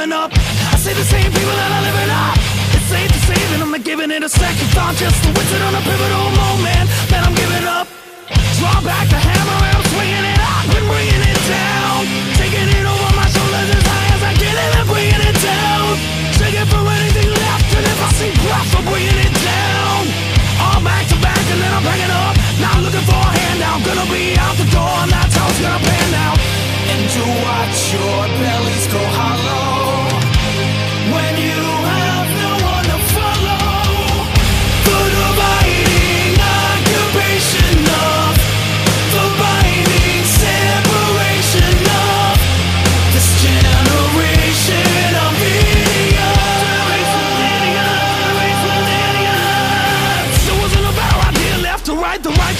giving up. I see the same people that are living up. It's safe to say that I'm not giving it a second. Thought Just a wizard on a pivotal moment. Man, I'm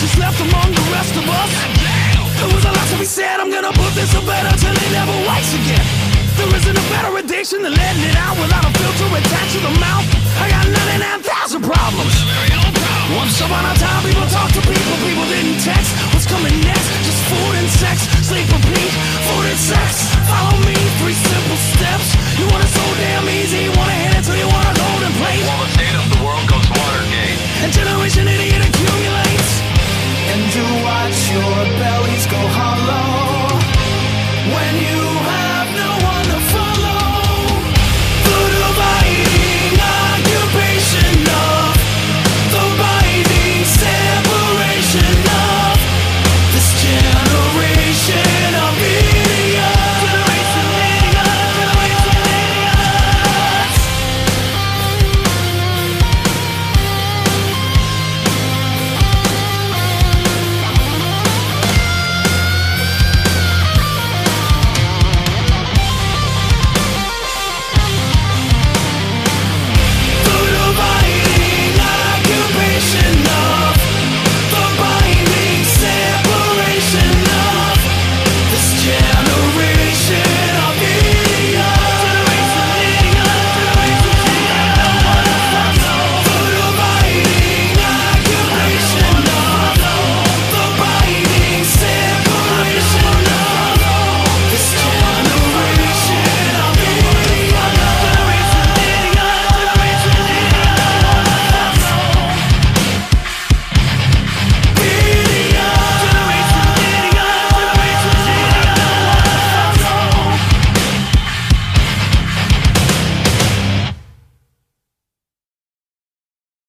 just left among the rest of us. There was a lot to be said, I'm gonna put this to bed until it never wakes again. There isn't a better addiction than letting it out without a filter attached to the mouth. I got 99,000 problems. Once upon a time